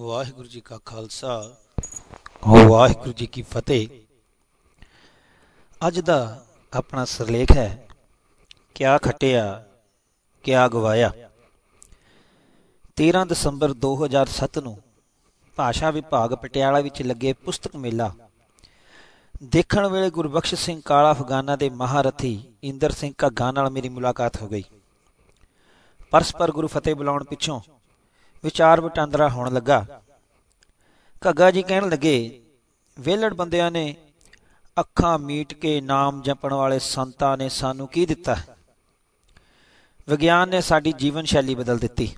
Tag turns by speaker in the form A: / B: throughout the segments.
A: ਵਾਹਿਗੁਰੂ ਜੀ ਕਾ ਖਾਲਸਾ ਵਾਹਿਗੁਰੂ ਜੀ ਕੀ ਫਤਿਹ। ਅੱਜ ਦਾ ਆਪਣਾ ਸਿਰਲੇਖ ਹੈ ਕਿਆ ਖਟਿਆ ਕਿਆ ਗਵਾਇਆ। 13 ਦਸੰਬਰ 2007 ਨੂੰ ਭਾਸ਼ਾ ਵਿਭਾਗ ਪਟਿਆਲਾ ਵਿੱਚ ਲੱਗੇ ਪੁਸਤਕ ਮੇਲਾ। ਦੇਖਣ ਵੇਲੇ ਗੁਰਬਖਸ਼ ਸਿੰਘ ਕਾਲਾ ਅਫਗਾਨਾ ਦੇ ਮਹਾਰਥੀ ਇੰਦਰ ਸਿੰਘ ਘੱਗਾ ਨਾਲ ਮੇਰੀ ਮੁਲਾਕਾਤ ਹੋ ਗਈ। ਪਰਸਪਰ ਗੁਰੂ ਫਤਿਹ ਬੁਲਾਉਣ ਪਿੱਛੋਂ ਵਿਚਾਰ ਵਟਾਂਦਰਾ ਹੋਣ ਲੱਗਾ। ਘੱਗਾ ਜੀ ਕਹਿਣ ਲੱਗੇ, ਵੇਲੜ ਬੰਦਿਆਂ ਨੇ ਅੱਖਾਂ ਮੀਟ ਕੇ ਨਾਮ ਜਪਣ ਵਾਲੇ ਸੰਤਾਂ ਨੇ ਸਾਨੂੰ ਕੀ ਦਿੱਤਾ? ਵਿਗਿਆਨ ਨੇ ਸਾਡੀ ਜੀਵਨ ਸ਼ੈਲੀ ਬਦਲ ਦਿੱਤੀ।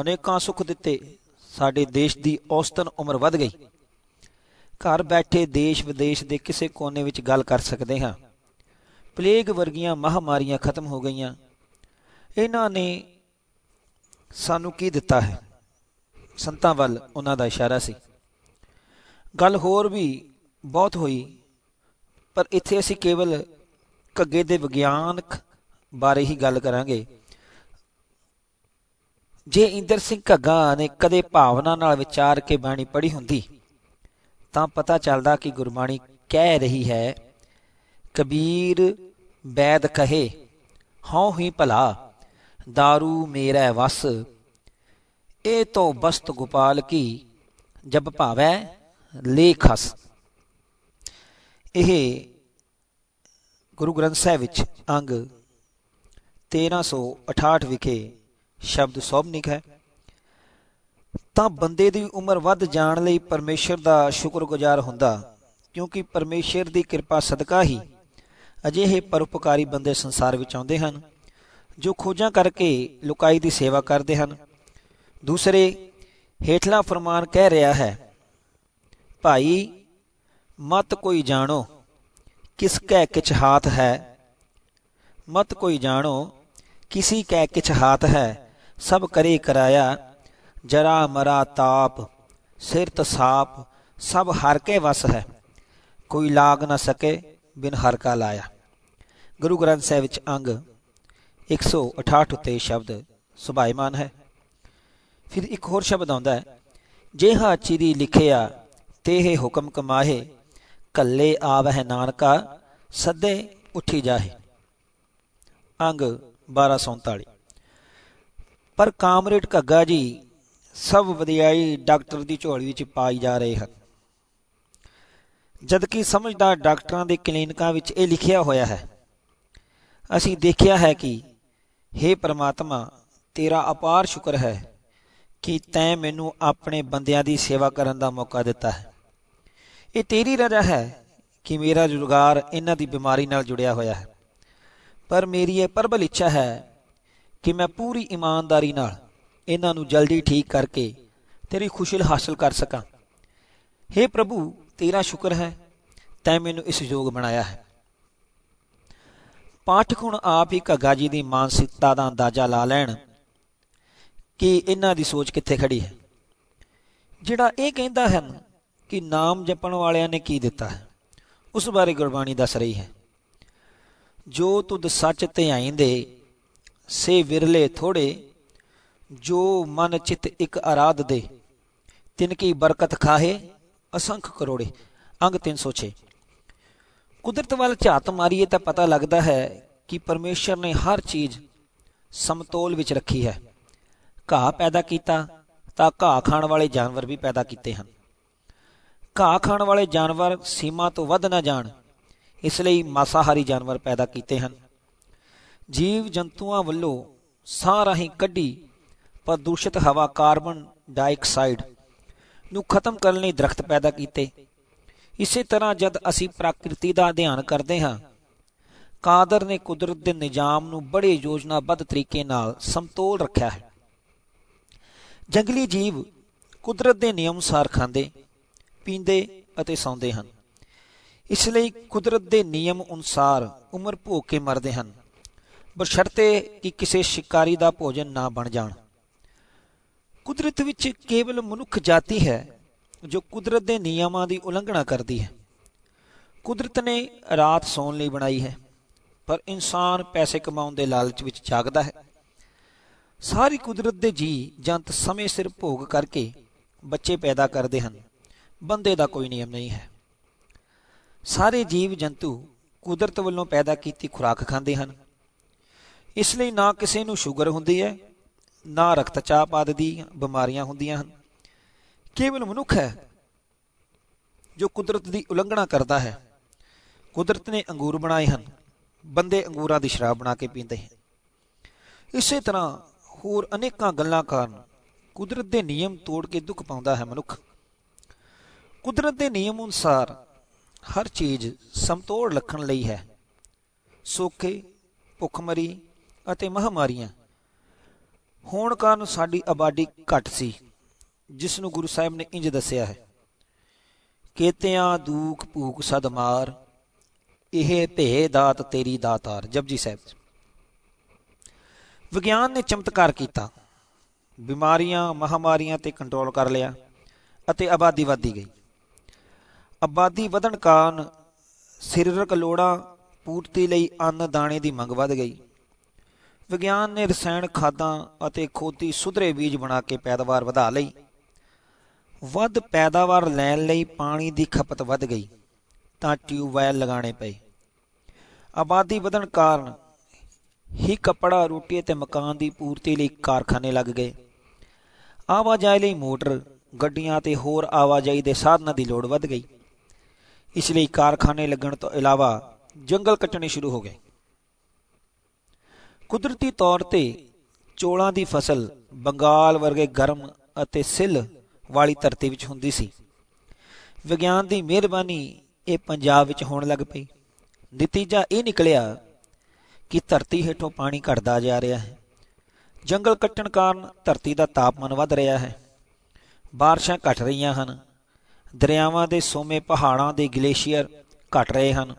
A: ਅਨੇਕਾਂ ਸੁੱਖ ਦਿੱਤੇ, ਸਾਡੇ ਦੇਸ਼ ਦੀ ਔਸਤਨ ਉਮਰ ਵੱਧ ਗਈ। ਘਰ ਬੈਠੇ ਦੇਸ਼ ਵਿਦੇਸ਼ ਦੇ ਕਿਸੇ ਕੋਨੇ ਵਿੱਚ ਗੱਲ ਕਰ ਸਕਦੇ ਹਾਂ। ਪਲੇਗ ਵਰਗੀਆਂ ਮਹਾਮਾਰੀਆਂ ਖਤਮ ਹੋ ਗਈਆਂ। ਇਹਨਾਂ ਨੇ ਸਾਨੂੰ ਕੀ ਦਿੱਤਾ ਹੈ? ਸੰਤਾਂ ਵੱਲ ਉਹਨਾਂ ਦਾ ਇਸ਼ਾਰਾ ਸੀ। ਗੱਲ ਹੋਰ ਵੀ ਬਹੁਤ ਹੋਈ, ਪਰ ਇੱਥੇ ਅਸੀਂ ਕੇਵਲ ਘੱਗੇ ਦੇ ਵਿਗਿਆਨਕ ਬਾਰੇ ਹੀ ਗੱਲ ਕਰਾਂਗੇ। ਜੇ ਇੰਦਰ ਸਿੰਘ ਘੱਗਾ ਨੇ ਕਦੇ ਭਾਵਨਾ ਨਾਲ ਵਿਚਾਰ ਕੇ ਬਾਣੀ ਪੜ੍ਹੀ ਹੁੰਦੀ, ਤਾਂ ਪਤਾ ਚੱਲਦਾ ਕਿ ਗੁਰਬਾਣੀ ਕਹਿ ਰਹੀ ਹੈ, ਕਬੀਰ ਬੈਦ ਕਹੇ, ਹਉ ਹੀ ਭਲਾ दारू ਮੇਰਾ ਵਸ ਇਹ ਤੋਂ ਬਸਤ ਗੋਪਾਲ ਕੀ ਜਬ ਭਾਵੈ ਲੇਖਸ ਇਹ ਗੁਰੂ ਗ੍ਰੰਥ ਸਾਹਿਬ ਵਿੱਚ ਅੰਗ 1368 ਵਿਖੇ ਸ਼ਬਦ ਸੋਭਨਿਕ ਹੈ ਤਾਂ ਬੰਦੇ ਦੀ ਉਮਰ ਵੱਧ ਜਾਣ ਲਈ ਪਰਮੇਸ਼ਰ ਦਾ ਸ਼ੁਕਰਗੁਜ਼ਾਰ ਹੁੰਦਾ ਕਿਉਂਕਿ ਪਰਮੇਸ਼ਰ ਦੀ ਕਿਰਪਾ ਸਦਕਾ ਹੀ ਅਜਿਹੇ ਪਰਉਪਕਾਰੀ ਬੰਦੇ ਸੰਸਾਰ ਵਿੱਚ ਆਉਂਦੇ ਹਨ ਜੋ ਖੋਜਾਂ ਕਰਕੇ ਲੁਕਾਈ ਦੀ ਸੇਵਾ ਕਰਦੇ ਹਨ। ਦੂਸਰੇ, ਹੇਠਲਾ ਫਰਮਾਨ ਕਹਿ ਰਿਹਾ ਹੈ, ਭਾਈ, ਮਤ ਕੋਈ ਜਾਣੋ ਕਿਸ ਕੈ ਕਿਛ ਹਾਥ ਹੈ। ਮਤ ਕੋਈ ਜਾਣੋ ਕਿਸੀ ਕੈ ਕਿਛ ਹਾਥ ਹੈ। ਸਭ ਕਰੇ ਕਰਾਇਆ, ਜਰਾ ਮਰਾ ਤਾਪ, ਸਿਰ ਤਸਾਪ, ਸਭ ਹਰ ਕੇ ਵਸ ਹੈ। ਕੋਈ ਲਾਗ ਨਾ ਸਕੇ ਬਿਨ ਹਰ ਕਾ ਲਾਇਆ। ਗੁਰੂ ਗ੍ਰੰਥ ਸਾਹਿਬ ਵਿੱਚ ਅੰਗ 168 ਉੱਤੇ ਸ਼ਬਦ ਸੁਭਾਈਮਾਨ ਹੈ। ਫਿਰ ਇੱਕ ਹੋਰ ਸ਼ਬਦ ਆਉਂਦਾ ਹੈ, ਜੇ ਜਿਹਾ ਚਿਰੀ ਲਿਖਿਆ ਤੇਹ ਹੁਕਮ ਕਮਾਹੇ, ਕੱਲੇ ਆਵਹਿ ਨਾਨਕਾ, ਸੱਦੇ ਉੱਠੀ ਜਾਹੇ। ਅੰਗ 1239 ਪਰ ਕਾਮਰੇਡ ਘੱਗਾ ਜੀ ਸਭ ਵਿਦਿਆਈ ਡਾਕਟਰ ਦੀ ਝੋਲੀ ਵਿੱਚ ਪਾਈ ਜਾ ਰਹੇ ਹਨ। ਜਦਕਿ ਸਮਝਦਾਰ ਡਾਕਟਰਾਂ ਦੇ ਕਲੀਨਿਕਾਂ ਵਿੱਚ ਇਹ ਲਿਖਿਆ ਹੋਇਆ ਹੈ। ਅਸੀਂ ਦੇਖਿਆ ਹੈ ਕਿ हे ਪ੍ਰਮਾਤਮਾ, ਤੇਰਾ ਅਪਾਰ ਸ਼ੁਕਰ ਹੈ ਕਿ ਤੈਂ ਮੈਨੂੰ ਆਪਣੇ ਬੰਦਿਆਂ ਦੀ ਸੇਵਾ ਕਰਨ ਦਾ ਮੌਕਾ ਦਿੱਤਾ ਹੈ। ਇਹ ਤੇਰੀ ਰਜ਼ਾ ਹੈ ਕਿ ਮੇਰਾ ਰੁਜ਼ਗਾਰ ਇਹਨਾਂ ਦੀ ਬਿਮਾਰੀ ਨਾਲ ਜੁੜਿਆ ਹੋਇਆ ਹੈ। ਪਰ ਮੇਰੀ ਇਹ ਪਰਬਲ ਇੱਛਾ ਹੈ ਕਿ ਮੈਂ ਪੂਰੀ ਇਮਾਨਦਾਰੀ ਨਾਲ ਇਹਨਾਂ ਨੂੰ ਜਲਦੀ ਠੀਕ ਕਰਕੇ ਤੇਰੀ ਖੁਸ਼ੀ ਹਾਸਲ ਕਰ ਸਕਾਂ। हे ਪ੍ਰਭੂ, ਤੇਰਾ ਸ਼ੁਕਰ ਹੈ, ਤੈਂ ਮੈਨੂੰ ਇਸ ਯੋਗ ਬਣਾਇਆ ਹੈ। ਪਾਠਕ ਹੁਣ ਆਪ ਹੀ ਘੱਗਾ ਜੀ ਦੀ ਮਾਨਸਿਕਤਾ ਦਾ ਅੰਦਾਜ਼ਾ ਲਾ ਲੈਣ ਕਿ ਇਹਨਾਂ ਦੀ ਸੋਚ ਕਿੱਥੇ ਖੜੀ ਹੈ। ਜਿਹੜਾ ਇਹ ਕਹਿੰਦਾ ਹੈ ਕਿ ਨਾਮ ਜਪਣ ਵਾਲਿਆਂ ਨੇ ਕੀ ਦਿੱਤਾ ਹੈ, ਉਸ ਬਾਰੇ ਗੁਰਬਾਣੀ ਦੱਸ ਰਹੀ ਹੈ। ਜੋ ਤੁਧ ਸੱਚ ਧਿਆਈਂਦੇ ਸੇ ਵਿਰਲੇ ਥੋੜੇ, ਜੋ ਮਨ ਚਿਤ ਇੱਕ ਆਰਾਧ ਦੇ ਤਿਨ ਕੀ ਬਰਕਤ ਖਾਹੇ, ਅਸੰਖ ਕਰੋੜੇ, ਅੰਗ 306 ਕੁਦਰਤ ਵੱਲ ਝਾਤ ਮਾਰੀਏ ਤਾਂ ਪਤਾ ਲੱਗਦਾ ਹੈ ਕਿ ਪਰਮੇਸ਼ਰ ਨੇ ਹਰ ਚੀਜ਼ ਸਮਤੋਲ ਵਿੱਚ ਰੱਖੀ ਹੈ। ਘਾਹ ਪੈਦਾ ਕੀਤਾ ਤਾਂ ਘਾਹ ਖਾਣ ਵਾਲੇ ਜਾਨਵਰ ਵੀ ਪੈਦਾ ਕੀਤੇ ਹਨ। ਘਾਹ ਖਾਣ ਵਾਲੇ ਜਾਨਵਰ ਸੀਮਾ ਤੋਂ ਵੱਧ ਨਾ ਜਾਣ, ਇਸ ਲਈ ਮਾਸਾਹਾਰੀ ਜਾਨਵਰ ਪੈਦਾ ਕੀਤੇ ਹਨ। ਜੀਵ ਜੰਤੂਆਂ ਵੱਲੋਂ ਸਾਹ ਰਾਹੀਂ ਕੱਢੀ ਪ੍ਰਦੂਸ਼ਿਤ ਹਵਾ ਕਾਰਬਨ ਡਾਈਆਕਸਾਈਡ ਨੂੰ ਖਤਮ ਕਰਨ ਲਈ ਦਰਖਤ ਪੈਦਾ ਕੀਤੇ। ਇਸੇ ਤਰ੍ਹਾਂ ਜਦ ਅਸੀਂ ਪ੍ਰਕਿਰਤੀ ਦਾ ਅਧਿਐਨ ਕਰਦੇ ਹਾਂ, ਕਾਦਰ ਨੇ ਕੁਦਰਤ ਦੇ ਨਿਜ਼ਾਮ ਨੂੰ ਬੜੇ ਯੋਜਨਾਬੱਧ ਤਰੀਕੇ ਨਾਲ ਸਮਤੋਲ ਰੱਖਿਆ ਹੈ। ਜੰਗਲੀ ਜੀਵ ਕੁਦਰਤ ਦੇ ਨਿਯਮ ਅਨੁਸਾਰ ਖਾਂਦੇ, ਪੀਂਦੇ ਅਤੇ ਸੌਂਦੇ ਹਨ। ਇਸ ਲਈ ਕੁਦਰਤ ਦੇ ਨਿਯਮ ਅਨੁਸਾਰ ਉਮਰ ਭੋਗ ਕੇ ਮਰਦੇ ਹਨ। ਬਸ਼ਰਤੇ ਕਿ ਕਿਸੇ ਸ਼ਿਕਾਰੀ ਦਾ ਭੋਜਨ ਨਾ ਬਣ ਜਾਣ। ਕੁਦਰਤ ਵਿੱਚ ਕੇਵਲ ਮਨੁੱਖ ਜਾਤੀ ਹੈ ਜੋ ਕੁਦਰਤ ਦੇ ਨਿਯਮਾਂ ਦੀ ਉਲੰਘਣਾ ਕਰਦੀ ਹੈ। ਕੁਦਰਤ ਨੇ ਰਾਤ ਸੌਣ ਲਈ ਬਣਾਈ ਹੈ, ਪਰ ਇਨਸਾਨ ਪੈਸੇ ਕਮਾਉਣ ਦੇ ਲਾਲਚ ਵਿੱਚ ਜਾਗਦਾ ਹੈ। ਸਾਰੀ ਕੁਦਰਤ ਦੇ ਜੀ ਜੰਤ ਸਮੇਂ ਸਿਰ ਭੋਗ ਕਰਕੇ ਬੱਚੇ ਪੈਦਾ ਕਰਦੇ ਹਨ, ਬੰਦੇ ਦਾ ਕੋਈ ਨਿਯਮ ਨਹੀਂ ਹੈ। ਸਾਰੇ ਜੀਵ ਜੰਤੂ ਕੁਦਰਤ ਵੱਲੋਂ ਪੈਦਾ ਕੀਤੀ ਖੁਰਾਕ ਖਾਂਦੇ ਹਨ। ਇਸ ਲਈ ਨਾ ਕਿਸੇ ਨੂੰ ਸ਼ੂਗਰ ਹੁੰਦੀ ਹੈ, ਨਾ ਰਕਤਚਾਪ ਆਦਿ ਦੀ ਬਿਮਾਰੀਆਂ ਹੁੰਦੀਆਂ ਹਨ। ਕੇਵਲ ਮਨੁੱਖ ਹੈ, ਜੋ ਕੁਦਰਤ ਦੀ ਉਲੰਘਣਾ ਕਰਦਾ ਹੈ। ਕੁਦਰਤ ਨੇ ਅੰਗੂਰ ਬਣਾਏ ਹਨ, ਬੰਦੇ ਅੰਗੂਰਾਂ ਦੀ ਸ਼ਰਾਬ ਬਣਾ ਕੇ ਪੀਂਦੇ ਹਨ। ਇਸੇ ਤਰ੍ਹਾਂ ਹੋਰ ਅਨੇਕਾਂ ਗੱਲਾਂ ਕਾਰਨ ਕੁਦਰਤ ਦੇ ਨਿਯਮ ਤੋੜ ਕੇ ਦੁੱਖ ਪਾਉਂਦਾ ਹੈ ਮਨੁੱਖ। ਕੁਦਰਤ ਦੇ ਨਿਯਮ ਅਨੁਸਾਰ ਹਰ ਚੀਜ਼ ਸਮਤੋੜ ਰੱਖਣ ਲਈ ਹੈ। ਸੋਖੇ, ਭੁੱਖਮਰੀ ਅਤੇ ਮਹਾਮਾਰੀਆਂ। ਹੋਣ ਕਾਰਨ ਸਾਡੀ ਆਬਾਦੀ ਘਟ ਸੀ। ਜਿਸ ਨੂੰ ਗੁਰੂ ਸਾਹਿਬ ਨੇ ਇੰਜ ਦੱਸਿਆ ਹੈ, ਕੇਤਿਆਂ ਦੂਖ ਭੂਖ ਸਦਮਾਰ ਇਹ ਭੇ ਦਾਤ ਤੇਰੀ ਦਾਤਾਰ। ਜਪਜੀ ਸਾਹਿਬ ਵਿਗਿਆਨ ਨੇ ਚਮਤਕਾਰ ਕੀਤਾ। ਬਿਮਾਰੀਆਂ, ਮਹਾਮਾਰੀਆਂ ਤੇ ਕੰਟਰੋਲ ਕਰ ਲਿਆ ਅਤੇ ਆਬਾਦੀ ਵਧਦੀ ਗਈ। ਆਬਾਦੀ ਵਧਣ ਕਾਰਨ ਸਰੀਰਕ ਲੋੜਾਂ ਪੂਰਤੀ ਲਈ ਅੰਨ ਦਾਣੇ ਦੀ ਮੰਗ ਵਧ ਗਈ। ਵਿਗਿਆਨ ਨੇ ਰਸਾਇਣ ਖਾਦਾਂ ਅਤੇ ਖੋਤੀ ਸੁਧਰੇ ਬੀਜ ਬਣਾ ਕੇ ਪੈਦਾਵਾਰ ਵਧਾ ਲਈ। ਵੱਧ ਪੈਦਾਵਾਰ ਲੈਣ ਲਈ ਪਾਣੀ ਦੀ ਖਪਤ ਵੱਧ ਗਈ, ਤਾਂ ਟਿਊਬਵੈਲ ਲਗਾਉਣੇ ਪਏ। ਆਬਾਦੀ ਵਧਣ ਕਾਰਨ ਹੀ ਕੱਪੜਾ, ਰੋਟੀ ਅਤੇ ਮਕਾਨ ਦੀ ਪੂਰਤੀ ਲਈ ਕਾਰਖਾਨੇ ਲੱਗ ਗਏ। ਆਵਾਜਾਈ ਲਈ ਮੋਟਰ, ਗੱਡੀਆਂ ਤੇ ਹੋਰ ਆਵਾਜਾਈ ਦੇ ਸਾਧਨਾਂ ਦੀ ਲੋੜ ਵੱਧ ਗਈ। ਇਸ ਲਈ ਕਾਰਖਾਨੇ ਲੱਗਣ ਤੋਂ ਇਲਾਵਾ ਜੰਗਲ ਕੱਟਣੇ ਸ਼ੁਰੂ ਹੋ ਗਏ। ਕੁਦਰਤੀ ਤੌਰ ਤੇ ਚੋਲਾਂ ਦੀ ਫਸਲ ਬੰਗਾਲ ਵਰਗੇ ਗਰਮ ਅਤੇ ਸਿੱਲ ਵਾਲੀ ਧਰਤੀ ਵਿੱਚ ਹੁੰਦੀ ਸੀ। ਵਿਗਿਆਨ ਦੀ ਮਿਹਰਬਾਨੀ ਇਹ ਪੰਜਾਬ ਵਿੱਚ ਹੋਣ ਲੱਗ ਪਈ। ਨਤੀਜਾ ਇਹ ਨਿਕਲਿਆ ਕਿ ਧਰਤੀ ਹੇਠੋਂ ਪਾਣੀ ਘਟਦਾ ਜਾ ਰਿਹਾ ਹੈ। ਜੰਗਲ ਕੱਟਣ ਕਾਰਨ ਧਰਤੀ ਦਾ ਤਾਪਮਾਨ ਵੱਧ ਰਿਹਾ ਹੈ। ਬਾਰਿਸ਼ਾਂ ਘਟ ਰਹੀਆਂ ਹਨ। ਦਰਿਆਵਾਂ ਦੇ ਸੋਮੇ ਪਹਾੜਾਂ ਦੇ ਗਲੇਸ਼ੀਅਰ ਘਟ ਰਹੇ ਹਨ।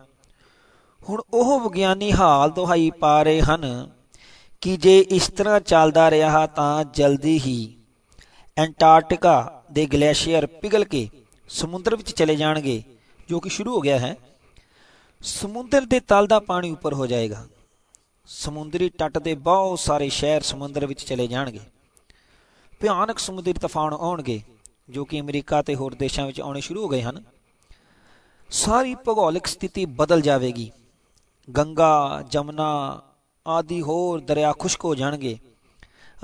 A: ਹੁਣ ਉਹ ਵਿਗਿਆਨੀ ਹਾਲ ਦੁਹਾਈ ਪਾ ਰਹੇ ਹਨ ਕਿ ਜੇ ਇਸ ਤਰ੍ਹਾਂ ਚੱਲਦਾ ਰਿਹਾ ਤਾਂ ਜਲਦੀ ਹੀ ਐਂਟਾਰਕਟਿਕਾ ਦੇ ਗਲੇਸ਼ੀਅਰ ਪਿਘਲ ਕੇ ਸਮੁੰਦਰ ਵਿੱਚ ਚਲੇ ਜਾਣਗੇ, ਜੋ ਕਿ ਸ਼ੁਰੂ ਹੋ ਗਿਆ ਹੈ। ਸਮੁੰਦਰ ਦੇ ਤਲ ਦਾ ਪਾਣੀ ਉੱਪਰ ਹੋ ਜਾਏਗਾ। ਸਮੁੰਦਰੀ ਤੱਟ ਦੇ ਬਹੁਤ ਸਾਰੇ ਸ਼ਹਿਰ ਸਮੁੰਦਰ ਵਿੱਚ ਚਲੇ ਜਾਣਗੇ। ਭਿਆਨਕ ਸਮੁੰਦਰੀ ਤੂਫਾਨ ਆਉਣਗੇ, ਜੋ ਕਿ ਅਮਰੀਕਾ ਤੇ ਹੋਰ ਦੇਸ਼ਾਂ ਵਿੱਚ ਆਉਣੇ ਸ਼ੁਰੂ ਹੋ ਗਏ ਹਨ। ਸਾਰੀ ਭੂਗੋਲਿਕ ਸਥਿਤੀ ਬਦਲ ਜਾਵੇਗੀ। ਗੰਗਾ, ਜਮਨਾ ਆਦਿ ਹੋਰ ਦਰਿਆ ਖੁਸ਼ਕ ਹੋ ਜਾਣਗੇ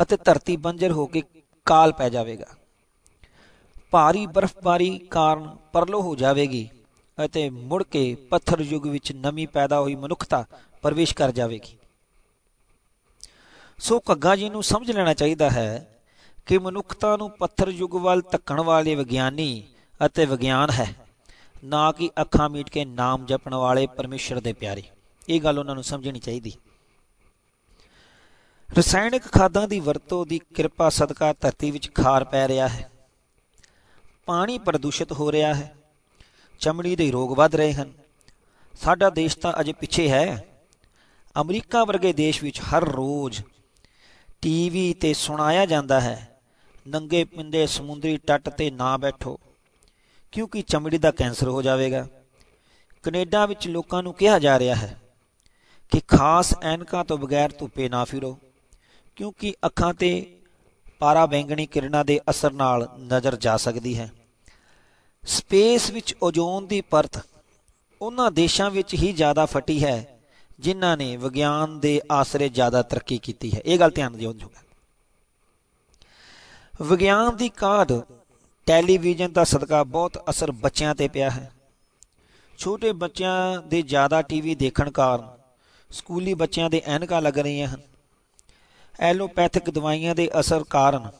A: ਅਤੇ ਧਰਤੀ ਬੰਜਰ ਹੋ ਕੇ ਕਾਲ ਪੈ ਜਾਵੇਗਾ। ਭਾਰੀ ਬਰਫ਼ਬਾਰੀ ਕਾਰਨ ਪਰਲੋ ਹੋ ਜਾਵੇਗੀ ਅਤੇ ਮੁੜ ਕੇ ਪੱਥਰ ਯੁੱਗ ਵਿੱਚ ਨਵੀਂ ਪੈਦਾ ਹੋਈ ਮਨੁੱਖਤਾ ਪ੍ਰਵੇਸ਼ ਕਰ ਜਾਵੇਗੀ। ਸੋ ਕੱਗਾ ਜੀ ਨੂੰ ਸਮਝ ਲੈਣਾ ਚਾਹੀਦਾ ਹੈ ਕਿ ਮਨੁੱਖਤਾ ਨੂੰ ਪੱਥਰ ਯੁੱਗ ਵੱਲ ਧੱਕਣ ਵਾਲੇ ਵਿਗਿਆਨੀ ਅਤੇ ਵਿਗਿਆਨ ਹੈ, ਨਾ ਕਿ ਅੱਖਾਂ ਮੀਟ ਕੇ ਨਾਮ ਜਪਣ ਵਾਲੇ ਪਰਮੇਸ਼ਰ ਦੇ ਪਿਆਰੇ। ਇਹ ਗੱਲ ਉਹਨਾਂ ਨੂੰ ਸਮਝਣੀ ਚਾਹੀਦੀ। ਰਸਾਇਣਿਕ ਖਾਦਾਂ ਦੀ ਵਰਤੋਂ ਦੀ ਕਿਰਪਾ ਸਦਕਾ ਧਰਤੀ ਵਿੱਚ ਖਾਰ ਪੈ ਰਿਹਾ ਹੈ। ਪਾਣੀ ਪ੍ਰਦੂਸ਼ਿਤ ਹੋ ਰਿਹਾ ਹੈ। ਚਮੜੀ ਦੇ ਰੋਗ ਵੱਧ ਰਹੇ ਹਨ। ਸਾਡਾ ਦੇਸ਼ ਤਾਂ ਅਜੇ ਪਿੱਛੇ ਹੈ। ਅਮਰੀਕਾ ਵਰਗੇ ਦੇਸ਼ ਵਿੱਚ ਹਰ ਰੋਜ਼ ਟੀਵੀ ਤੇ ਸੁਣਾਇਆ ਜਾਂਦਾ ਹੈ, ਨੰਗੇ ਪਿੰਡੇ ਸਮੁੰਦਰੀ ਤੱਟ ਤੇ ਨਾ ਬੈਠੋ, ਕਿਉਂਕਿ ਚਮੜੀ ਦਾ ਕੈਂਸਰ ਹੋ ਜਾਵੇਗਾ। ਕੈਨੇਡਾ ਵਿੱਚ ਲੋਕਾਂ ਨੂੰ ਕਿਹਾ ਜਾ ਰਿਹਾ ਹੈ ਕਿ ਖਾਸ ਐਨਕਾਂ ਤੋਂ ਬਗੈਰ ਧੁੱਪੇ ਨਾ ਫਿਰੋ, ਕਿਉਂਕਿ ਅੱਖਾਂ ਤੇ ਪਾਰਾ ਬੈਂਗਣੀ ਕਿਰਨਾਂ ਦੇ ਅਸਰ ਨਾਲ ਨਜ਼ਰ ਜਾ ਸਕਦੀ ਹੈ। ਸਪੇਸ ਵਿੱਚ ਓਜ਼ੋਨ ਦੀ ਪਰਤ ਉਹਨਾਂ ਦੇਸ਼ਾਂ ਵਿੱਚ ਹੀ ਜ਼ਿਆਦਾ ਫਟੀ ਹੈ, ਜਿਨ੍ਹਾਂ ਨੇ ਵਿਗਿਆਨ ਦੇ ਆਸਰੇ ਜ਼ਿਆਦਾ ਤਰੱਕੀ ਕੀਤੀ ਹੈ। ਇਹ ਗੱਲ ਧਿਆਨ ਦਿਓ ਜੋਗਾ ਵਿਗਿਆਨ ਦੀ ਕਾਢ ਟੈਲੀਵਿਜ਼ਨ ਦਾ ਸਦਕਾ ਬਹੁਤ ਅਸਰ ਬੱਚਿਆਂ ਤੇ ਪਿਆ ਹੈ। ਛੋਟੇ ਬੱਚਿਆਂ ਦੇ ਜ਼ਿਆਦਾ ਟੀਵੀ ਦੇਖਣ ਕਾਰਨ ਸਕੂਲੀ ਬੱਚਿਆਂ ਦੇ ਐਨਕਾਂ ਲੱਗ ਰਹੀਆਂ ਹਨ। ਐਲੋਪੈਥਿਕ ਦਵਾਈਆਂ ਦੇ ਅਸਰ ਕਾਰਨ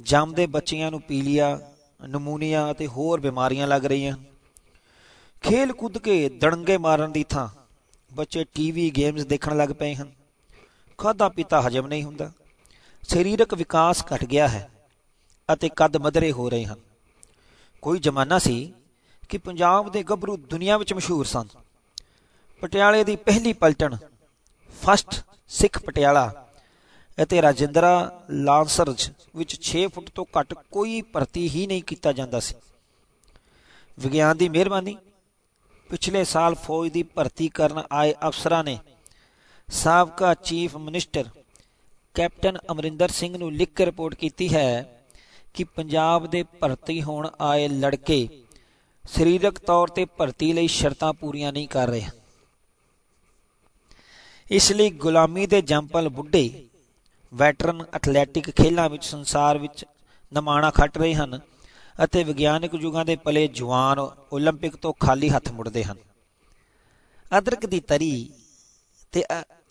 A: ਜੰਮਦੇ ਬੱਚਿਆਂ ਨੂੰ ਪੀਲੀਆ ਨਮੂਨੀਆ ਅਤੇ ਹੋਰ ਬਿਮਾਰੀਆਂ ਲੱਗ ਰਹੀਆਂ। ਹਨ ਖੇਲ ਕੁੱਦ ਕੇ ਦੜੰਗੇ ਮਾਰਨ ਦੀ ਥਾਂ ਬੱਚੇ ਟੀਵੀ ਗੇਮਸ ਦੇਖਣ ਲੱਗ ਪਏ ਹਨ। ਖਾਦਾ ਪੀਤਾ ਹਜਮ ਨਹੀਂ ਹੁੰਦਾ। ਸਰੀਰਕ ਵਿਕਾਸ ਘਟ ਗਿਆ ਹੈ ਅਤੇ ਕੱਦ ਮਦਰੇ ਹੋ ਰਹੇ ਹਨ। ਕੋਈ ਜ਼ਮਾਨਾ ਸੀ ਕਿ ਪੰਜਾਬ ਦੇ ਗੱਭਰੂ ਦੁਨੀਆ ਵਿੱਚ ਮਸ਼ਹੂਰ ਸਨ। ਪਟਿਆਲੇ ਦੀ ਪਹਿਲੀ ਪਲਟਣ ਫਸਟ ਸਿੱਖ ਪਟਿਆਲਾ ਅਤੇ ਰਾਜਿੰਦਰਾ ਲਾਂਸਰਜ ਵਿੱਚ 6 ਫੁੱਟ ਤੋਂ ਘੱਟ ਕੋਈ ਭਰਤੀ ਹੀ ਨਹੀਂ ਕੀਤਾ ਜਾਂਦਾ ਸੀ। ਵਿਗਿਆਨ ਦੀ ਮਿਹਰਬਾਨੀ। ਪਿਛਲੇ ਸਾਲ ਫੌਜ ਦੀ ਭਰਤੀ ਕਰਨ ਆਏ ਅਫਸਰਾਂ ਨੇ ਸਾਬਕਾ chief minister Captain Amarinder Singh ਨੂੰ ਲਿਖ ਕੇ ਰਿਪੋਰਟ ਕੀਤੀ ਹੈ ਕਿ ਪੰਜਾਬ ਦੇ ਭਰਤੀ ਹੋਣ ਆਏ ਲੜਕੇ ਸਰੀਰਕ ਤੌਰ ਤੇ ਭਰਤੀ ਲਈ ਸ਼ਰਤਾਂ ਪੂਰੀਆਂ ਨਹੀਂ ਕਰ ਰਹੇ। ਇਸ ਲਈ ਗੁਲਾਮੀ ਦੇ ਜੰਪਲ ਬੁੱਢੇ ਵੈਟਰਨ ਐਥਲੈਟਿਕ ਖੇਲਾਂ ਵਿੱਚ ਸੰਸਾਰ ਵਿੱਚ ਨਮਾਣਾ ਖੱਟ ਰਹੇ ਹਨ ਅਤੇ ਵਿਗਿਆਨਕ ਯੁਗਾਂ ਦੇ ਪਲੇ ਜਵਾਨ 올림픽 ਤੋਂ ਖਾਲੀ ਹੱਥ ਮੁੜਦੇ ਹਨ ਅਦਰਕ ਦੀ ਤਰੀ ਤੇ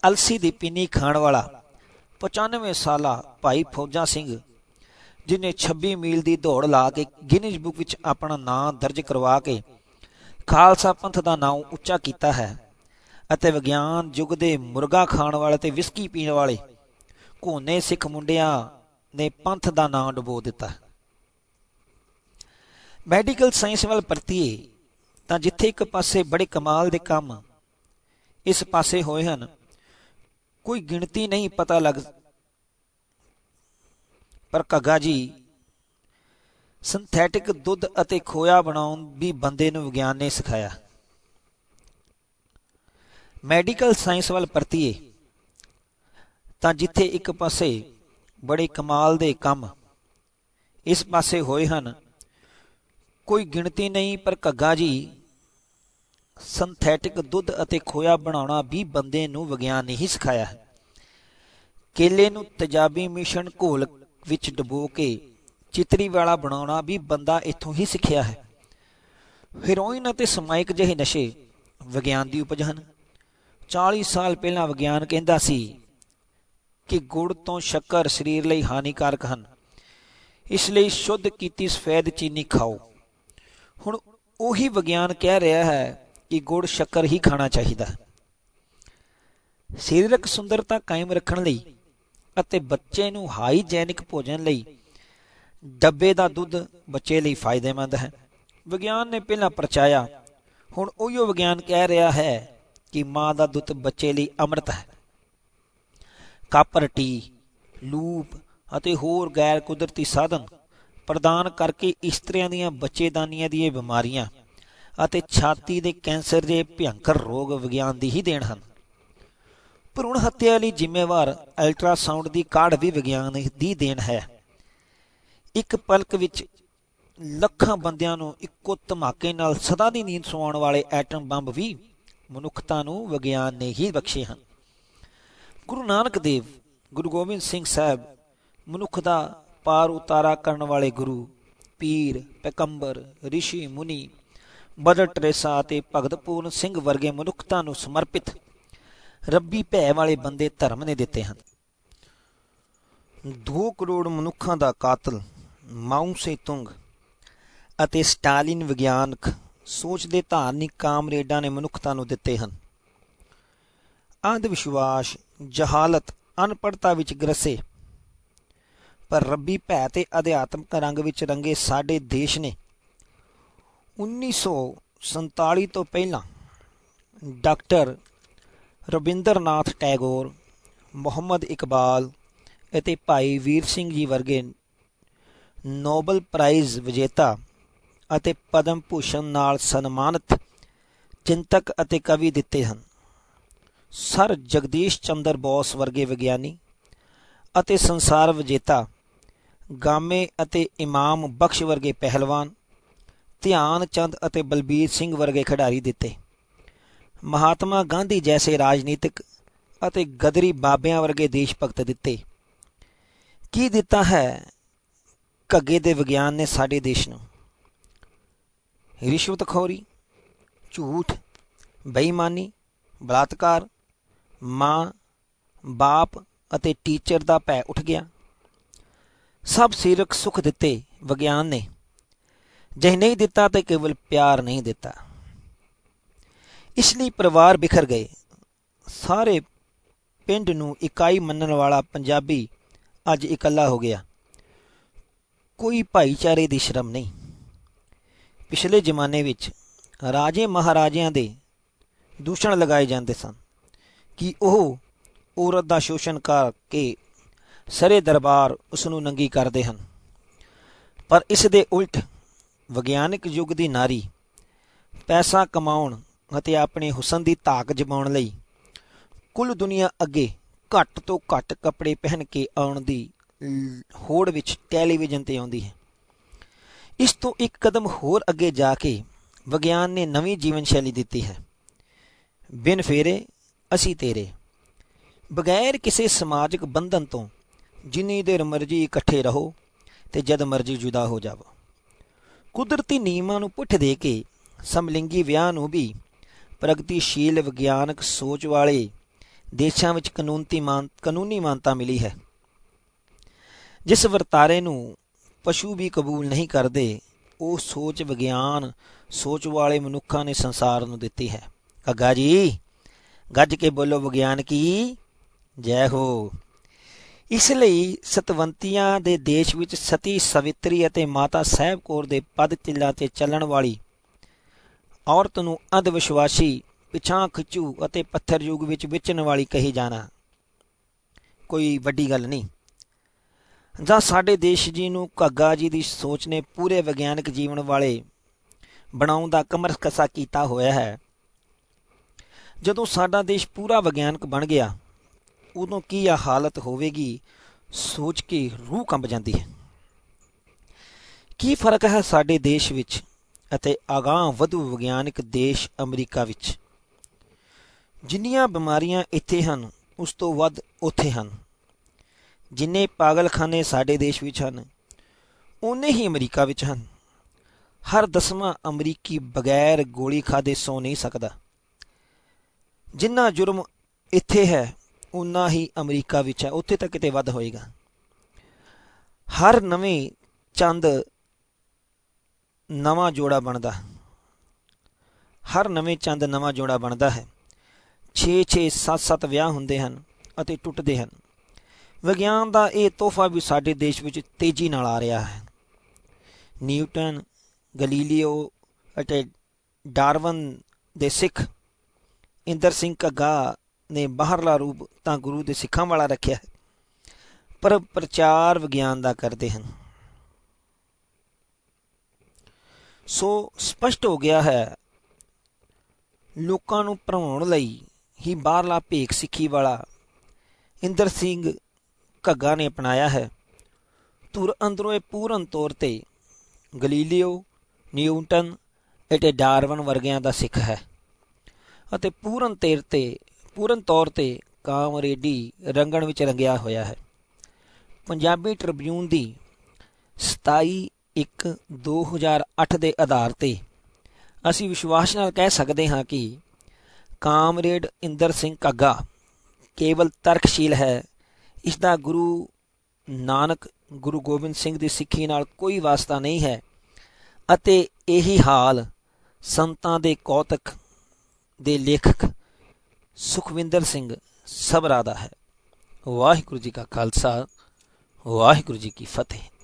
A: ਅਲਸੀ ਦੀ ਪੀਨੀ ਖਾਣ ਵਾਲਾ 95 ਸਾਲਾ ਭਾਈ ਫੌਜਾ ਸਿੰਘ ਜਿਨੇ 26 ਮੀਲ ਦੀ ਦੌੜ ਲਾ ਕੇ ਗਿਨੀਜ਼ ਬੁੱਕ ਵਿੱਚ ਆਪਣਾ ਨਾਮ ਦਰਜ ਕਰਵਾ ਕੇ ਖਾਲਸਾ ਪੰਥ ਦਾ ਨਾਮ ਉੱਚਾ ਕੀਤਾ ਹੈ ਅਤੇ ਵਿਗਿਆਨ ਯੁੱਗ ਦੇ ਮੁਰਗਾ ਖਾਣ ਵਾਲੇ ਤੇ ਵਿਸਕੀ ਪੀਣ ਵਾਲੇ ਕੋਨੇ ਸਿੱਖ ਮੁੰਡਿਆਂ ਨੇ ਪੰਥ ਦਾ ਨਾਂ ਡੁਬੋ ਦਿੱਤਾ। ਮੈਡੀਕਲ ਸਾਇੰਸ ਵੱਲ ਪਰਤੀਏ, ਤਾਂ ਜਿੱਥੇ ਇੱਕ ਪਾਸੇ ਬੜੇ ਕਮਾਲ ਦੇ ਕੰਮ ਇਸ ਪਾਸੇ ਹੋਏ ਹਨ, ਕੋਈ ਗਿਣਤੀ ਨਹੀਂ ਪਤਾ ਲੱਗ ਪਰ ਕਗਾ ਜੀ, ਸਿੰਥੈਟਿਕ ਦੁੱਧ ਅਤੇ ਖੋਇਆ ਬਣਾਉਣ ਵੀ ਬੰਦੇ ਨੂੰ ਵਿਗਿਆਨ ਨੇ ਸਿਖਾਇਆ। ਮੈਡੀਕਲ ਸਾਇੰਸ ਵੱਲ ਪਰਤੀਏ ਤਾਂ ਜਿੱਥੇ ਇੱਕ ਪਾਸੇ ਬੜੇ ਕਮਾਲ ਦੇ ਕੰਮ ਇਸ ਪਾਸੇ ਹੋਏ ਹਨ, ਕੋਈ ਗਿਣਤੀ ਨਹੀਂ, ਪਰ ਘੱਗਾ ਜੀ ਸਿੰਥੈਟਿਕ ਦੁੱਧ ਅਤੇ ਖੋਇਆ ਬਣਾਉਣਾ ਵੀ ਬੰਦੇ ਨੂੰ ਵਿਗਿਆਨ ਨੇ ਹੀ ਸਿਖਾਇਆ ਹੈ। ਕੇਲੇ ਨੂੰ ਤਜਾਬੀ ਮਿਸ਼ਨ ਘੋਲ ਵਿੱਚ ਡਬੋ ਕੇ ਚਿਤਰੀ ਵਾਲਾ ਬਣਾਉਣਾ ਵੀ ਬੰਦਾ ਇੱਥੋਂ ਹੀ ਸਿੱਖਿਆ ਹੈ। ਹੈਰੋਇਨ ਅਤੇ ਸਮਾਇਕ ਜਿਹੇ ਨਸ਼ੇ ਵਿਗਿਆਨ ਦੀ ਉਪਜ ਹਨ। 40 ਸਾਲ ਪਹਿਲਾਂ ਵਿਗਿਆਨ ਕਹਿੰਦਾ ਸੀ ਕਿ ਗੁੜ ਤੋਂ ਸ਼ੱਕਰ ਸਰੀਰ ਲਈ ਹਾਨੀਕਾਰਕ ਹਨ। ਇਸ ਲਈ ਸ਼ੁੱਧ ਕੀਤੀ ਸਫੈਦ ਚੀਨੀ ਖਾਓ। ਹੁਣ ਉਹੀ ਵਿਗਿਆਨ ਕਹਿ ਰਿਹਾ ਹੈ ਕਿ ਗੁੜ ਸ਼ੱਕਰ ਹੀ ਖਾਣਾ ਚਾਹੀਦਾ ਸਰੀਰਕ ਸੁੰਦਰਤਾ ਕਾਇਮ ਰੱਖਣ ਲਈ ਅਤੇ ਬੱਚੇ ਨੂੰ ਹਾਈਜੈਨਿਕ ਭੋਜਨ ਲਈ ਡੱਬੇ ਦਾ ਦੁੱਧ ਬੱਚੇ ਲਈ ਫਾਇਦੇਮੰਦ ਹੈ। ਵਿਗਿਆਨ ਨੇ ਪਹਿਲਾਂ ਪਰਚਾਇਆ। ਹੁਣ ਉਹੀਓ ਵਿਗਿਆਨ ਕਹਿ ਰਿਹਾ ਹੈ ਕਿ ਮਾਂ ਦਾ ਦੁੱਧ ਬੱਚੇ ਲਈ ਅੰਮ੍ਰਿਤ ਹੈ। ਕਾਪਰ ਟੀ ਲੂਪ ਅਤੇ ਹੋਰ ਗੈਰ ਕੁਦਰਤੀ ਸਾਧਨ ਪ੍ਰਦਾਨ ਕਰਕੇ ਇਸਤਰੀਆਂ ਦੀਆਂ ਬੱਚੇਦਾਨੀਆਂ ਦੀਆਂ ਬਿਮਾਰੀਆਂ ਅਤੇ ਛਾਤੀ ਦੇ ਕੈਂਸਰ ਦੇ ਭਿਆਨਕ ਰੋਗ ਵਿਗਿਆਨ ਦੀ ਹੀ ਦੇਣ ਹਨ। ਭਰੂਣ ਹੱਤਿਆ ਲਈ ਜ਼ਿੰਮੇਵਾਰ ਅਲਟਰਾਸਾਊਂਡ ਦੀ ਕਾਢ ਵੀ ਵਿਗਿਆਨ ਦੀ ਦੇਣ ਹੈ। ਇੱਕ ਪਲਕ ਵਿੱਚ ਲੱਖਾਂ ਬੰਦਿਆਂ ਨੂੰ ਇੱਕੋ ਧਮਾਕੇ ਨਾਲ ਸਦਾ ਦੀ ਨੀਂਦ ਸਵਾਉਣ ਵਾਲੇ ਐਟਮ ਬੰਬ ਵੀ ਮਨੁੱਖਤਾ ਨੂੰ ਵਿਗਿਆਨ ਨੇ ਹੀ ਬਖਸ਼ੇ ਹਨ। ਗੁਰੂ ਨਾਨਕ ਦੇਵ, ਗੁਰੂ ਗੋਬਿੰਦ ਸਿੰਘ ਸਾਹਿਬ, ਮਨੁੱਖ ਦਾ ਪਾਰ ਉਤਾਰਾ ਕਰਨ ਵਾਲੇ ਗੁਰੂ, ਪੀਰ ਪੈਕੰਬਰ ઋષਿ ਮੁਨੀ ਬਦਰ ਟਰੇਸਾ ਅਤੇ ਭਗਤ ਪੂਰਨ ਸਿੰਘ ਵਰਗੇ ਮਨੁੱਖਤਾ ਨੂੰ ਸਮਰਪਿਤ ਰੱਬੀ ਭੈ ਵਾਲੇ ਬੰਦੇ ਧਰਮ ਨੇ ਦਿੱਤੇ ਹਨ। 2 ਕਰੋੜ ਮਨੁੱਖਾਂ ਦਾ ਕਾਤਲ, ਮਾਊ ਸੇ ਤੁੰਗ ਅਤੇ ਸਟਾਲਿਨ ਵਿਗਿਆਨਕ ਸੋਚ ਦੇ ਧਾਰਨਿਕ ਕਾਮਰੇਡਾਂ ਨੇ ਮਨੁੱਖਤਾ ਨੂੰ ਦਿੱਤੇ ਹਨ। ਅੰਧ ਵਿਸ਼ਵਾਸ ਜਹਾਲਤ ਅਨਪੜਤਾ ਵਿੱਚ ਗਰਸੇ। ਪਰ ਰੱਬੀ ਭੈ ਤੇ ਅਧਿਆਤਮਕ ਰੰਗ ਵਿੱਚ ਰੰਗੇ ਸਾਡੇ ਦੇਸ਼ ਨੇ। 1947 ਤੋਂ ਪਹਿਲਾਂ ਡਾਕਟਰ ਰਵਿੰਦਰਨਾਥ ਟੈਗੋਰ, ਮੁਹੰਮਦ ਇਕਬਾਲ ਅਤੇ ਭਾਈ ਵੀਰ ਸਿੰਘ ਜੀ ਵਰਗੇ ਨੋਬਲ ਪ੍ਰਾਈਜ਼ ਵਿਜੇਤਾ ਅਤੇ ਪਦਮ ਭੂਸ਼ਣ ਨਾਲ ਸਨਮਾਨਿਤ ਚਿੰਤਕ ਅਤੇ ਕਵੀ ਦਿੱਤੇ ਹਨ। ਸਰ ਜਗਦੀਸ਼ ਚੰਦਰ ਬੋਸ ਵਰਗੇ ਵਿਗਿਆਨੀ ਅਤੇ ਸੰਸਾਰ ਵਿਜੇਤਾ, ਗਾਮੇ ਅਤੇ ਇਮਾਮ ਬਖਸ਼ ਵਰਗੇ ਪਹਿਲਵਾਨ, ਧਿਆਨ ਚੰਦ ਅਤੇ ਬਲਬੀਰ ਸਿੰਘ ਵਰਗੇ ਖਿਡਾਰੀ ਦਿੱਤੇ। ਮਹਾਤਮਾ ਗਾਂਧੀ ਜੈਸੇ ਰਾਜਨੀਤਿਕ ਅਤੇ ਗਦਰੀ ਬਾਬਿਆਂ ਵਰਗੇ ਦੇਸ਼ ਭਗਤ ਦਿੱਤੇ। ਕੀ ਦਿੱਤਾ ਹੈ ਘੱਗੇ ਦੇ ਵਿਗਿਆਨ ਨੇ ਸਾਡੇ ਦੇਸ਼ ਨੂੰ? ਰਿਸ਼ਵਤਖੋਰੀ ਝੂਠ, ਬੇਈਮਾਨੀ, ਬਲਾਤਕਾਰ ਮਾਂ, ਬਾਪ ਅਤੇ ਟੀਚਰ ਦਾ ਭੈ ਉੱਠ ਗਿਆ। ਸਭ ਸਿਰਕ ਸੁਖ ਦਿੱਤੇ ਵਿਗਿਆਨ ਨੇ। ਜੇ ਨਹੀਂ ਦਿੱਤਾ ਤੇ ਕੇਵਲ ਪਿਆਰ ਨਹੀਂ ਦਿੱਤਾ। ਇਸ ਲਈ ਪਰਿਵਾਰ ਬਿਖਰ ਗਏ। ਸਾਰੇ ਪਿੰਡ ਨੂੰ ਇਕਾਈ ਮੰਨਣ ਵਾਲਾ ਪੰਜਾਬੀ ਅੱਜ ਇਕੱਲਾ ਹੋ ਗਿਆ। ਕੋਈ ਭਾਈਚਾਰੇ ਦੀ ਸ਼ਰਮ ਨਹੀਂ। ਪਿਛਲੇ ਜ਼ਮਾਨੇ ਵਿੱਚ ਰਾਜੇ ਮਹਾਰਾਜਿਆਂ ਦੇ ਦੂਸ਼ਣ ਲਗਾਏ ਜਾਂਦੇ ਸਨ। ਕਿ ਉਹ ਔਰਤ ਦਾ ਸ਼ੋਸ਼ਣ ਕਰਕੇ ਸਰੇ ਦਰਬਾਰ ਉਸ ਨੂੰ ਨੰਗੀ ਕਰਦੇ ਹਨ। ਪਰ ਇਸ ਦੇ ਉਲਟ ਵਿਗਿਆਨਕ ਯੁੱਗ ਦੀ ਨਾਰੀ ਪੈਸਾ ਕਮਾਉਣ ਅਤੇ ਆਪਣੇ ਹੁਸਨ ਦੀ ਧਾਕ ਜਮਾਉਣ ਲਈ ਕੁੱਲ ਦੁਨੀਆ ਅੱਗੇ ਘੱਟ ਤੋਂ ਘੱਟ ਕੱਪੜੇ ਪਹਿਨ ਕੇ ਆਉਣ ਦੀ ਹੋੜ ਵਿੱਚ ਟੈਲੀਵਿਜ਼ਨ ਤੇ ਆਉਂਦੀ ਹੈ। ਇਸ ਤੋਂ ਇੱਕ ਕਦਮ ਹੋਰ ਅੱਗੇ ਜਾ ਕੇ ਵਿਗਿਆਨ ਨੇ ਨਵੀਂ ਜੀਵਨ ਸ਼ੈਲੀ ਦਿੱਤੀ ਹੈ। ਬਿਨ ਫੇਰੇ ਅਸੀਂ ਤੇਰੇ। ਬਗੈਰ ਕਿਸੇ ਸਮਾਜਿਕ ਬੰਧਨ ਤੋਂ ਜਿੰਨੀ ਦੇਰ ਮਰਜ਼ੀ ਇਕੱਠੇ ਰਹੋ ਤੇ ਜਦ ਮਰਜ਼ੀ ਜੁਦਾ ਹੋ ਜਾਵੋ। ਕੁਦਰਤੀ ਨਿਯਮਾਂ ਨੂੰ ਪੁੱਠ ਦੇ ਕੇ ਸਮਲਿੰਗੀ ਵਿਆਹ ਨੂੰ ਵੀ ਪ੍ਰਗਤੀਸ਼ੀਲ ਵਿਗਿਆਨਕ ਸੋਚ ਵਾਲੇ ਦੇਸ਼ਾਂ ਵਿੱਚ ਕਾਨੂੰਨੀ ਮਾਨ, ਕਾਨੂੰਨੀ ਮਾਨਤਾ ਮਿਲੀ ਹੈ। ਜਿਸ ਵਰਤਾਰੇ ਨੂੰ ਪਸ਼ੂ ਵੀ ਕਬੂਲ ਨਹੀਂ ਕਰਦੇ, ਉਹ ਸੋਚ ਵਿਗਿਆਨ, ਸੋਚ ਵਾਲੇ ਮਨੁੱਖਾਂ ਨੇ ਸੰਸਾਰ ਨੂੰ ਦਿੱਤੀ ਹੈ। ਕੱਗਾ ਜੀ! ਗੱਜ ਕੇ ਬੋਲੋ ਵਿਗਿਆਨ ਕੀ? ਜੈ ਹੋ। ਇਸ ਲਈ ਸਤਵੰਤੀਆਂ ਦੇ ਦੇਸ਼ ਵਿੱਚ ਸਤੀ ਸਵਿਤਰੀ ਅਤੇ ਮਾਤਾ ਸਾਹਿਬ ਕੌਰ ਦੇ ਪਦ ਚਿੱਲਾ ਤੇ ਚੱਲਣ ਵਾਲੀ ਔਰਤ ਨੂੰ ਅੰਧ ਵਿਸ਼ਵਾਸੀ ਪਿਛਾਂ ਖਿੱਚੂ ਅਤੇ ਪੱਥਰ ਯੁੱਗ ਵਿੱਚ ਵਿਚਣ ਵਾਲੀ ਕਹੀ ਜਾਣਾ ਕੋਈ ਵੱਡੀ ਗੱਲ ਨਹੀਂ। ਜਾਂ ਸਾਡੇ ਦੇਸ਼ ਜੀ ਨੂੰ ਘੱਗਾ ਜੀ ਦੀ ਸੋਚ ਨੇ ਪੂਰੇ ਵਿਗਿਆਨਕ ਜੀਵਨ ਵਾਲੇ ਬਣਾਉਣ ਦਾ ਕਮਰ ਕਸਾ ਕੀਤਾ ਹੋਇਆ ਹੈ। ਜਦੋਂ ਸਾਡਾ ਦੇਸ਼ ਪੂਰਾ ਵਿਗਿਆਨਕ ਬਣ ਗਿਆ, ਉਦੋਂ ਕੀ ਆ ਹਾਲਤ ਹੋਵੇਗੀ? ਸੋਚ ਕੇ ਰੂਹ ਕੰਬ ਜਾਂਦੀ ਹੈ। ਕੀ ਫ਼ਰਕ ਹੈ ਸਾਡੇ ਦੇਸ਼ ਵਿੱਚ ਅਤੇ ਅਗਾਹ ਵਧੂ ਵਿਗਿਆਨਕ ਦੇਸ਼ ਅਮਰੀਕਾ ਵਿੱਚ? ਜਿੰਨੀਆਂ ਬਿਮਾਰੀਆਂ ਇੱਥੇ ਹਨ, ਉਸ ਤੋਂ ਵੱਧ ਉੱਥੇ ਹਨ। ਜਿੰਨੇ ਪਾਗਲਖਾਨੇ ਸਾਡੇ ਦੇਸ਼ ਵਿੱਚ ਹਨ ਉਨੇ ਹੀ ਅਮਰੀਕਾ ਵਿੱਚ ਹਨ। ਹਰ ਦਸਵਾਂ ਅਮਰੀਕੀ ਬਗੈਰ ਗੋਲੀ ਖਾਦੇ ਸੌ ਨਹੀਂ ਸਕਦਾ। ਜਿੰਨਾ ਜੁਰਮ ਇੱਥੇ ਹੈ ਉਨਾ ਹੀ ਅਮਰੀਕਾ ਵਿੱਚ ਹੈ। ਉੱਥੇ ਤਾਂ ਕਿਤੇ ਵੱਧ ਹੋਏਗਾ। ਹਰ ਨਵੇਂ ਚੰਦ ਨਵਾਂ ਜੋੜਾ ਬਣਦਾ। ਹਰ ਨਵੇਂ ਚੰਦ ਨਵਾਂ ਜੋੜਾ ਬਣਦਾ ਹੈ। 6 6 7 7 ਵਿਆਹ ਹੁੰਦੇ ਹਨ ਅਤੇ ਟੁੱਟਦੇ ਹਨ। ਵਿਗਿਆਨ ਦਾ ਇਹ ਤੋਹਫਾ ਵੀ ਸਾਡੇ ਦੇਸ਼ ਵਿੱਚ ਤੇਜ਼ੀ ਨਾਲ ਆ ਰਿਹਾ ਹੈ। ਨਿਊਟਨ, ਗਲੀਲੀਓ ਅਤੇ ਡਾਰਵਨ ਦੇ ਸਿੱਖ ਇੰਦਰ ਸਿੰਘ ਘੱਗਾ ਨੇ ਬਾਹਰਲਾ ਰੂਪ ਤਾਂ ਗੁਰੂ ਦੇ ਸਿੱਖਾਂ ਵਾਲਾ ਰੱਖਿਆ ਹੈ। ਪਰ ਪ੍ਰਚਾਰ ਵਿਗਿਆਨ ਦਾ ਕਰਦੇ ਹਨ। ਸੋ ਸਪਸ਼ਟ ਹੋ ਗਿਆ ਹੈ, ਲੋਕਾਂ ਨੂੰ ਭਰਾਉਣ ਲਈ ਹੀ ਬਾਹਰਲਾ ਭੇਖ ਸਿੱਖੀ ਵਾਲਾ ਇੰਦਰ ਸਿੰਘ ਘੱਗਾ ਨੇ ਅਪਣਾਇਆ ਹੈ। ਧੁਰ ਅੰਦਰੋਂ ਇਹ ਪੂਰਨ ਤੌਰ ਤੇ ਗਲੀਲੀਓ, ਨਿਊਟਨ ਅਤੇ ਡਾਰਵਨ ਵਰਗਿਆਂ ਦਾ ਸਿੱਖ ਹੈ। ਅਤੇ ਪੂਰਨ ਤੇਰ ਤੇ, ਪੂਰਨ ਤੌਰ ਤੇ ਕਾਮਰੇਡੀ ਰੰਗਣ ਵਿੱਚ ਰੰਗਿਆ ਹੋਇਆ ਹੈ। ਪੰਜਾਬੀ ਟ੍ਰਿਬਿਊਨ ਦੀ 27 1 2008 ਦੇ ਆਧਾਰ ਤੇ ਅਸੀਂ ਵਿਸ਼ਵਾਸ ਨਾਲ ਕਹਿ ਸਕਦੇ ਹਾਂ ਕਿ ਕਾਮਰੇਡ ਇੰਦਰ ਸਿੰਘ ਕਾਗਾ ਕੇਵਲ ਤਰਕਸ਼ੀਲ ਹੈ। ਇਸ ਦਾ ਗੁਰੂ ਨਾਨਕ, ਗੁਰੂ ਗੋਬਿੰਦ ਸਿੰਘ ਦੀ ਸਿੱਖੀ ਨਾਲ ਕੋਈ ਵਾਸਤਾ ਨਹੀਂ ਹੈ। ਅਤੇ ਇਹੀ ਹਾਲ ਸੰਤਾਂ ਦੇ ਕੌਤਕ ਦੇ ਲੇਖਕ ਸੁਖਵਿੰਦਰ ਸਿੰਘ ਸਬਰਾ ਦਾ ਹੈ। ਵਾਹਿਗੁਰੂ ਜੀ ਕਾ ਖਾਲਸਾ, ਵਾਹਿਗੁਰੂ ਜੀ ਕੀ ਫਤਿਹ।